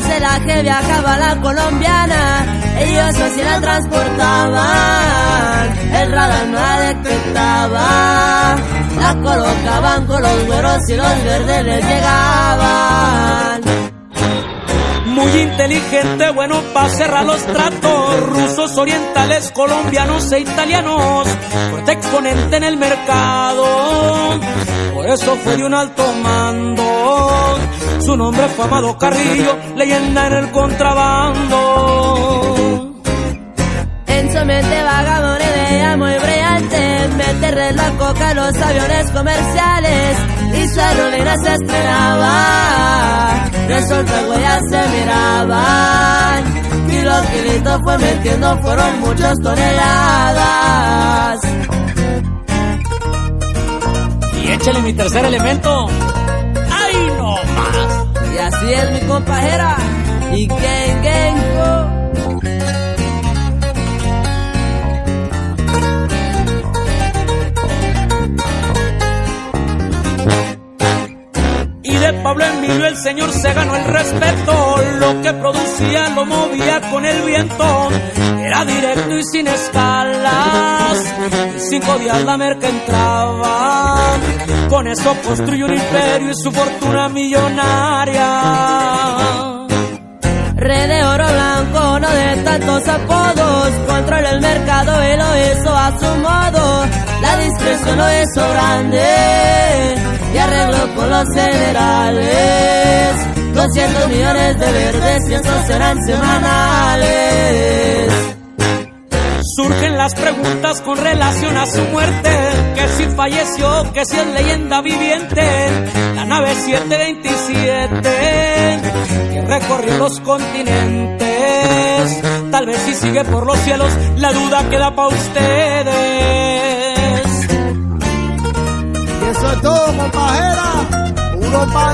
de la que viajaba la colombiana, ellos así la transportaban, el radar no la detectaba, la colocaban con los güeros y los verdes les llegaban. Muy inteligente, bueno para cerrar los tratos. Rusos, orientales, colombianos e italianos. Fuerte exponente en el mercado. Por eso fue de un alto mando. Su nombre fue Amado Carrillo, leyenda en el contrabando. En su mente vagaba una idea muy brillante, meterle la coca los aviones comerciales y su aerolínea se estrenaba. Resulta ya se miraban y lo que Lito fue metiendo fueron muchas toneladas. Mi tercer elemento. ¡Ay, no más! Y así es mi compañera. Y gang, gang, oh. Y de Pablo Emilio el señor se ganó el respeto. Lo que producía lo movía con el viento. Era directo y sin escalas. En cinco días la merca entraba. Con eso construyó un imperio y su fortuna millonaria. Red de oro blanco, no de tantos apodos. Controla el mercado y lo hizo a su modo. La discreción lo hizo grande y arregló con los generales. 200 millones de verdes y esos serán semanales. Surgen las preguntas con relación a su muerte, que si falleció, que si es leyenda viviente, la nave 727, que recorrió los continentes, tal vez si sigue por los cielos, la duda queda para ustedes. Y eso es todo, compajera. Uno para.